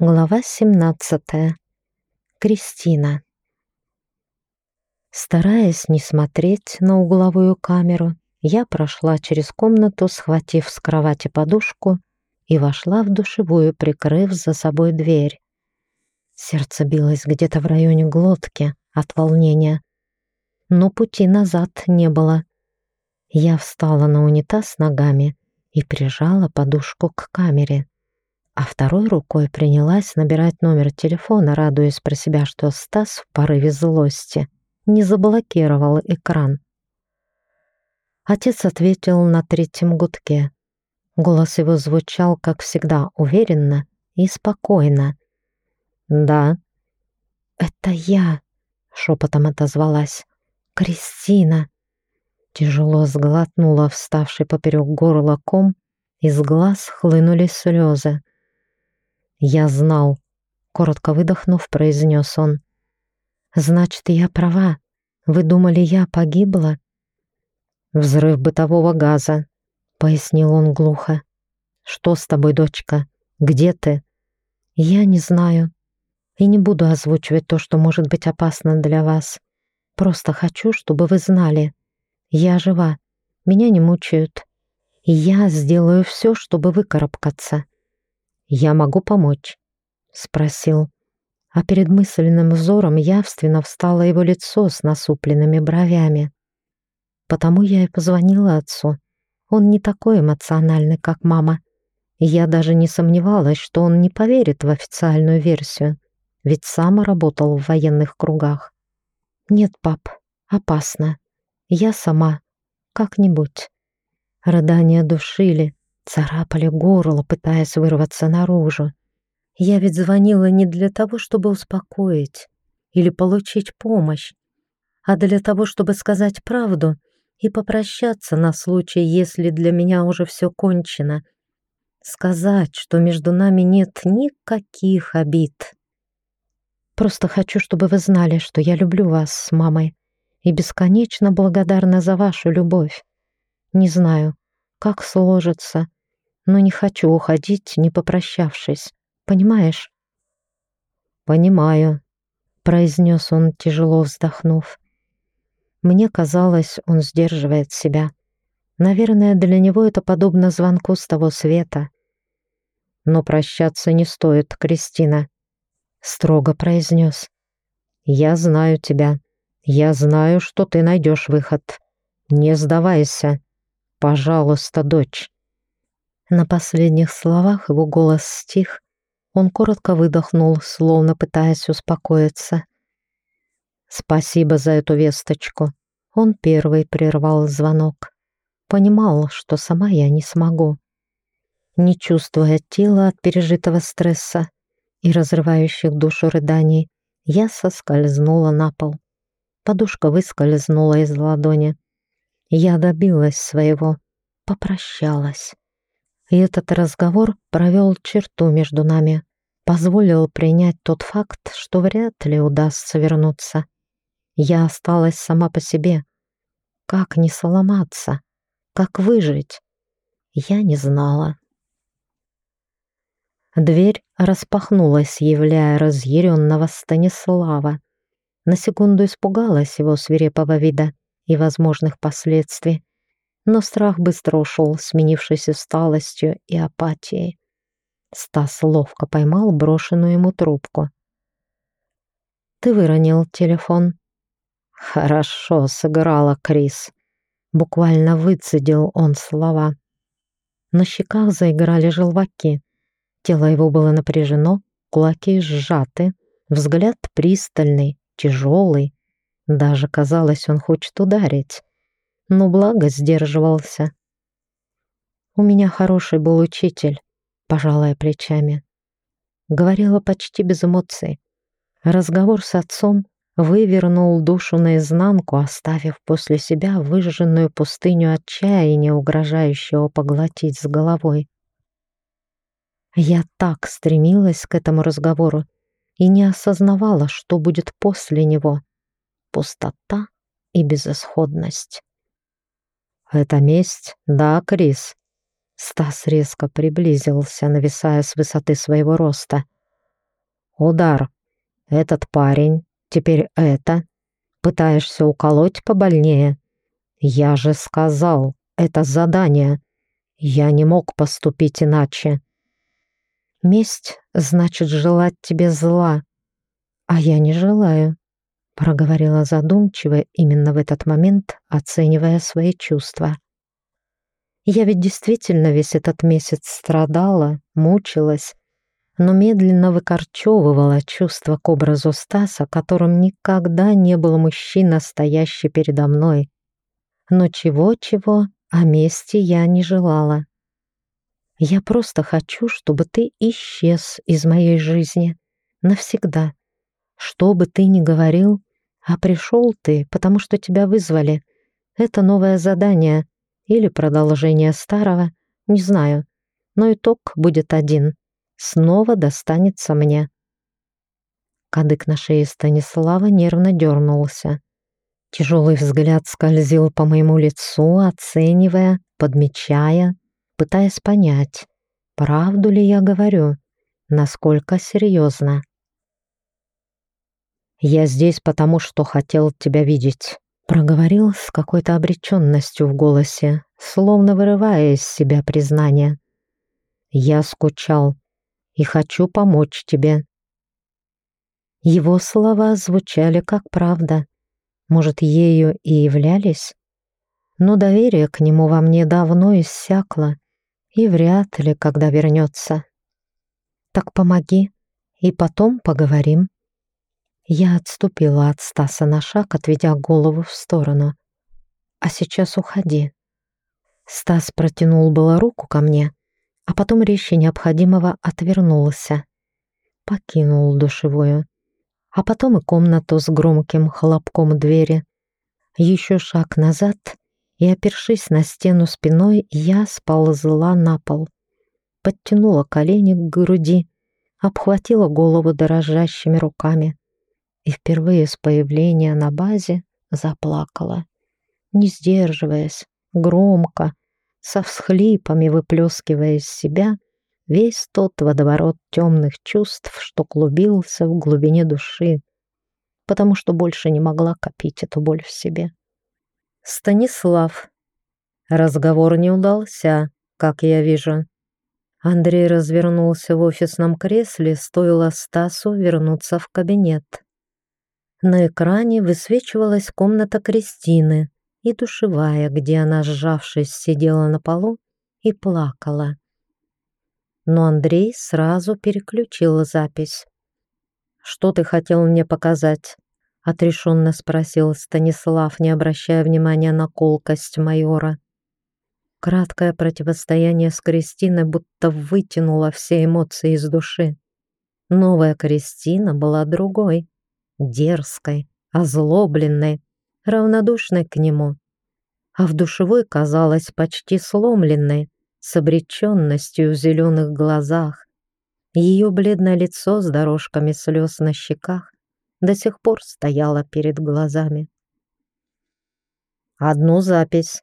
Глава 17. Кристина. Стараясь не смотреть на угловую камеру, я прошла через комнату, схватив с кровати подушку, и вошла в душевую, прикрыв за собой дверь. Сердце билось где-то в районе глотки от волнения, но пути назад не было. Я встала на унитаз ногами и прижала подушку к камере а второй рукой принялась набирать номер телефона, радуясь про себя, что Стас в порыве злости не заблокировал экран. Отец ответил на третьем гудке. Голос его звучал, как всегда, уверенно и спокойно. «Да». «Это я», — шепотом отозвалась. «Кристина». Тяжело сглотнула вставший поперек горла ком, из глаз хлынули слезы. «Я знал», — коротко выдохнув, произнес он. «Значит, я права. Вы думали, я погибла?» «Взрыв бытового газа», — пояснил он глухо. «Что с тобой, дочка? Где ты?» «Я не знаю. И не буду озвучивать то, что может быть опасно для вас. Просто хочу, чтобы вы знали. Я жива. Меня не мучают. И я сделаю все, чтобы выкарабкаться. «Я могу помочь?» — спросил. А перед мысленным взором явственно встало его лицо с насупленными бровями. Потому я и позвонила отцу. Он не такой эмоциональный, как мама. И я даже не сомневалась, что он не поверит в официальную версию, ведь сам работал в военных кругах. «Нет, пап, опасно. Я сама. Как-нибудь». Рыдания душили, царапали горло, пытаясь вырваться наружу. Я ведь звонила не для того, чтобы успокоить или получить помощь, а для того, чтобы сказать правду и попрощаться на случай, если для меня уже все кончено. Сказать, что между нами нет никаких обид. Просто хочу, чтобы вы знали, что я люблю вас с мамой и бесконечно благодарна за вашу любовь. Не знаю, как сложится, но не хочу уходить, не попрощавшись. Понимаешь?» «Понимаю», — произнес он, тяжело вздохнув. Мне казалось, он сдерживает себя. Наверное, для него это подобно звонку с того света. «Но прощаться не стоит, Кристина», — строго произнес. «Я знаю тебя. Я знаю, что ты найдешь выход. Не сдавайся. Пожалуйста, дочь». На последних словах его голос стих. Он коротко выдохнул, словно пытаясь успокоиться. «Спасибо за эту весточку». Он первый прервал звонок. Понимал, что сама я не смогу. Не чувствуя тела от пережитого стресса и разрывающих душу рыданий, я соскользнула на пол. Подушка выскользнула из ладони. Я добилась своего, попрощалась. И этот разговор провел черту между нами, позволил принять тот факт, что вряд ли удастся вернуться. Я осталась сама по себе. Как не сломаться? Как выжить? Я не знала. Дверь распахнулась, являя разъяренного Станислава. На секунду испугалась его свирепого вида и возможных последствий, но страх быстро ушел, сменившись усталостью и апатией. Стас ловко поймал брошенную ему трубку. «Ты выронил телефон». «Хорошо сыграла, Крис», — буквально выцедил он слова. На щеках заиграли желваки. Тело его было напряжено, кулаки сжаты, взгляд пристальный, тяжелый. Даже казалось, он хочет ударить но благо сдерживался. У меня хороший был учитель, пожалая плечами. Говорила почти без эмоций. Разговор с отцом вывернул душу наизнанку, оставив после себя выжженную пустыню отчаяния, угрожающего поглотить с головой. Я так стремилась к этому разговору и не осознавала, что будет после него. Пустота и безысходность. «Это месть, да, Крис?» Стас резко приблизился, нависая с высоты своего роста. Удар. Этот парень, теперь это. Пытаешься уколоть побольнее. Я же сказал, это задание. Я не мог поступить иначе. Месть значит желать тебе зла, а я не желаю, проговорила задумчиво именно в этот момент, оценивая свои чувства. Я ведь действительно весь этот месяц страдала, мучилась, но медленно выкорчевывала чувство к образу Стаса, которым никогда не был мужчина, стоящий передо мной. Но чего-чего, а мести я не желала. Я просто хочу, чтобы ты исчез из моей жизни навсегда. Что бы ты ни говорил, а пришел ты, потому что тебя вызвали. Это новое задание или продолжение старого, не знаю, но итог будет один — снова достанется мне. Кадык на шее Станислава нервно дернулся. Тяжелый взгляд скользил по моему лицу, оценивая, подмечая, пытаясь понять, правду ли я говорю, насколько серьезно. «Я здесь потому, что хотел тебя видеть», — проговорил с какой-то обреченностью в голосе, словно вырывая из себя признание. «Я скучал и хочу помочь тебе». Его слова звучали как правда. Может, ею и являлись? Но доверие к нему во мне давно иссякло и вряд ли когда вернется. Так помоги, и потом поговорим. Я отступила от Стаса на шаг, отведя голову в сторону. А сейчас уходи. Стас протянул было руку ко мне, а потом резче необходимого отвернулся. Покинул душевую, а потом и комнату с громким хлопком двери. Еще шаг назад, и, опершись на стену спиной, я сползла на пол. Подтянула колени к груди, обхватила голову дрожащими руками и впервые с появления на базе заплакала, не сдерживаясь, громко, со всхлипами выплескивая из себя весь тот водоворот темных чувств, что клубился в глубине души, потому что больше не могла копить эту боль в себе. Станислав. Разговор не удался, как я вижу. Андрей развернулся в офисном кресле, стоило Стасу вернуться в кабинет. На экране высвечивалась комната Кристины, и душевая, где она, сжавшись, сидела на полу и плакала. Но Андрей сразу переключил запись. «Что ты хотел мне показать?» — отрешенно спросил Станислав, не обращая внимания на колкость майора. Краткое противостояние с Кристиной будто вытянуло все эмоции из души. Новая Кристина была другой, дерзкой, озлобленной, равнодушной к нему, а в душевой казалась почти сломленной, с обреченностью в зеленых глазах. Ее бледное лицо с дорожками слез на щеках до сих пор стояло перед глазами. «Одну запись».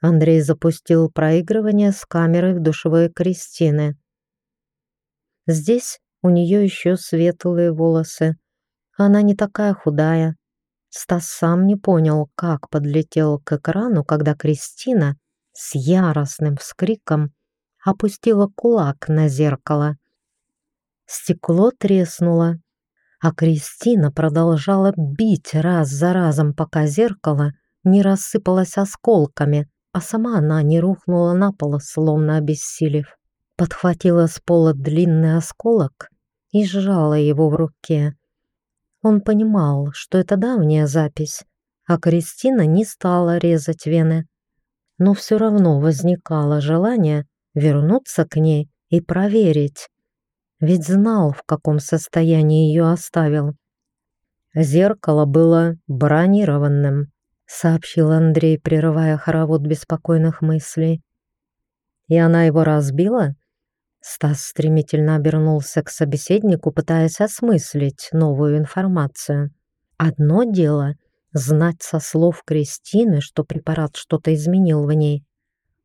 Андрей запустил проигрывание с камерой в душевой Кристины. Здесь у нее еще светлые волосы. Она не такая худая, Стас сам не понял, как подлетел к экрану, когда Кристина с яростным вскриком опустила кулак на зеркало. Стекло треснуло, а Кристина продолжала бить раз за разом, пока зеркало не рассыпалось осколками, а сама она не рухнула на пол, словно обессилев. Подхватила с пола длинный осколок и сжала его в руке. Он понимал, что это давняя запись, а Кристина не стала резать вены. Но все равно возникало желание вернуться к ней и проверить. Ведь знал, в каком состоянии ее оставил. Зеркало было бронированным, сообщил Андрей, прерывая хоровод беспокойных мыслей. И она его разбила? Стас стремительно обернулся к собеседнику, пытаясь осмыслить новую информацию. Одно дело — знать со слов Кристины, что препарат что-то изменил в ней,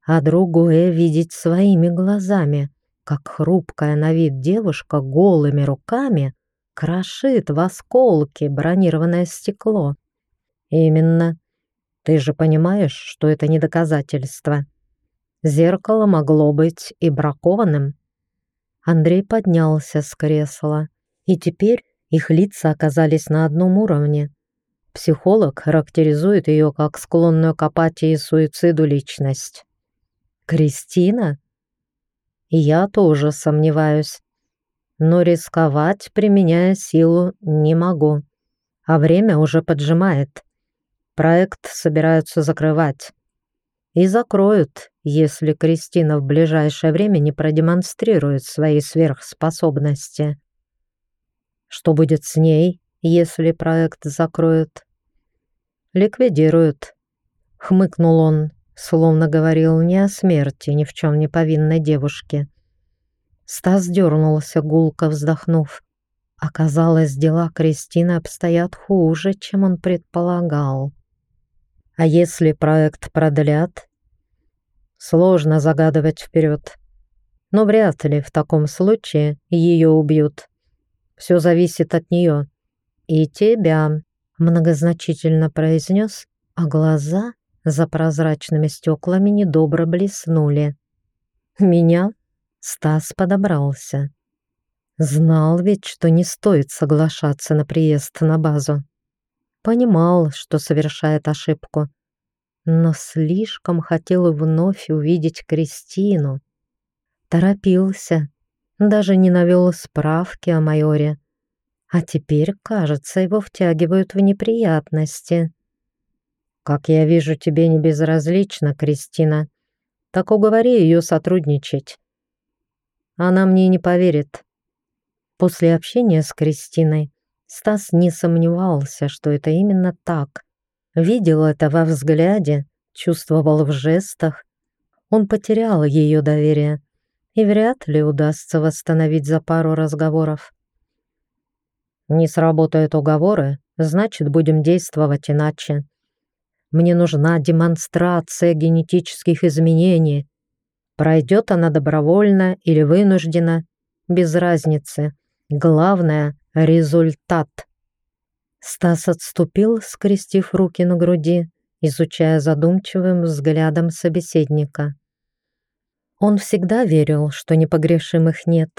а другое — видеть своими глазами, как хрупкая на вид девушка голыми руками крошит в осколки бронированное стекло. Именно. Ты же понимаешь, что это не доказательство. Зеркало могло быть и бракованным. Андрей поднялся с кресла, и теперь их лица оказались на одном уровне. Психолог характеризует ее как склонную к апатии и суициду личность. Кристина? Я тоже сомневаюсь. Но рисковать, применяя силу, не могу. А время уже поджимает. Проект собираются закрывать. И закроют, если Кристина в ближайшее время не продемонстрирует свои сверхспособности. Что будет с ней, если проект закроют? Ликвидируют. Хмыкнул он, словно говорил не о смерти ни в чем не повинной девушке. Стас дернулся, гулко вздохнув. Оказалось, дела Кристины обстоят хуже, чем он предполагал. А если проект продлят? Сложно загадывать вперед. Но вряд ли в таком случае ее убьют. Все зависит от нее. И тебя, многозначительно произнес, а глаза за прозрачными стеклами недобро блеснули. Меня Стас подобрался. Знал ведь, что не стоит соглашаться на приезд на базу. Понимал, что совершает ошибку, но слишком хотел вновь увидеть Кристину. Торопился, даже не навел справки о майоре. А теперь, кажется, его втягивают в неприятности. «Как я вижу, тебе не безразлично, Кристина. Так уговори ее сотрудничать. Она мне не поверит». После общения с Кристиной Стас не сомневался, что это именно так. Видел это во взгляде, чувствовал в жестах. Он потерял ее доверие и вряд ли удастся восстановить за пару разговоров. Не сработают уговоры, значит, будем действовать иначе. Мне нужна демонстрация генетических изменений. Пройдет она добровольно или вынуждена, без разницы. Главное — результат. Стас отступил, скрестив руки на груди, изучая задумчивым взглядом собеседника. Он всегда верил, что непогрешимых нет.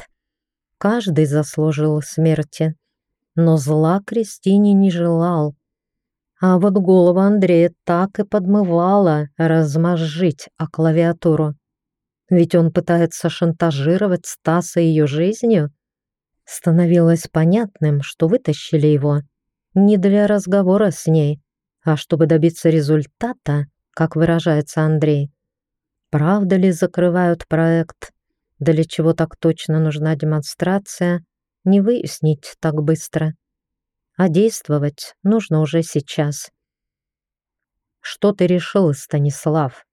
Каждый заслужил смерти, но зла Кристине не желал. А вот голову Андрея так и подмывала размозжить о клавиатуру. Ведь он пытается шантажировать Стаса ее жизнью. Становилось понятным, что вытащили его не для разговора с ней, а чтобы добиться результата, как выражается Андрей. Правда ли закрывают проект? Для чего так точно нужна демонстрация? Не выяснить так быстро. А действовать нужно уже сейчас. Что ты решил, Станислав?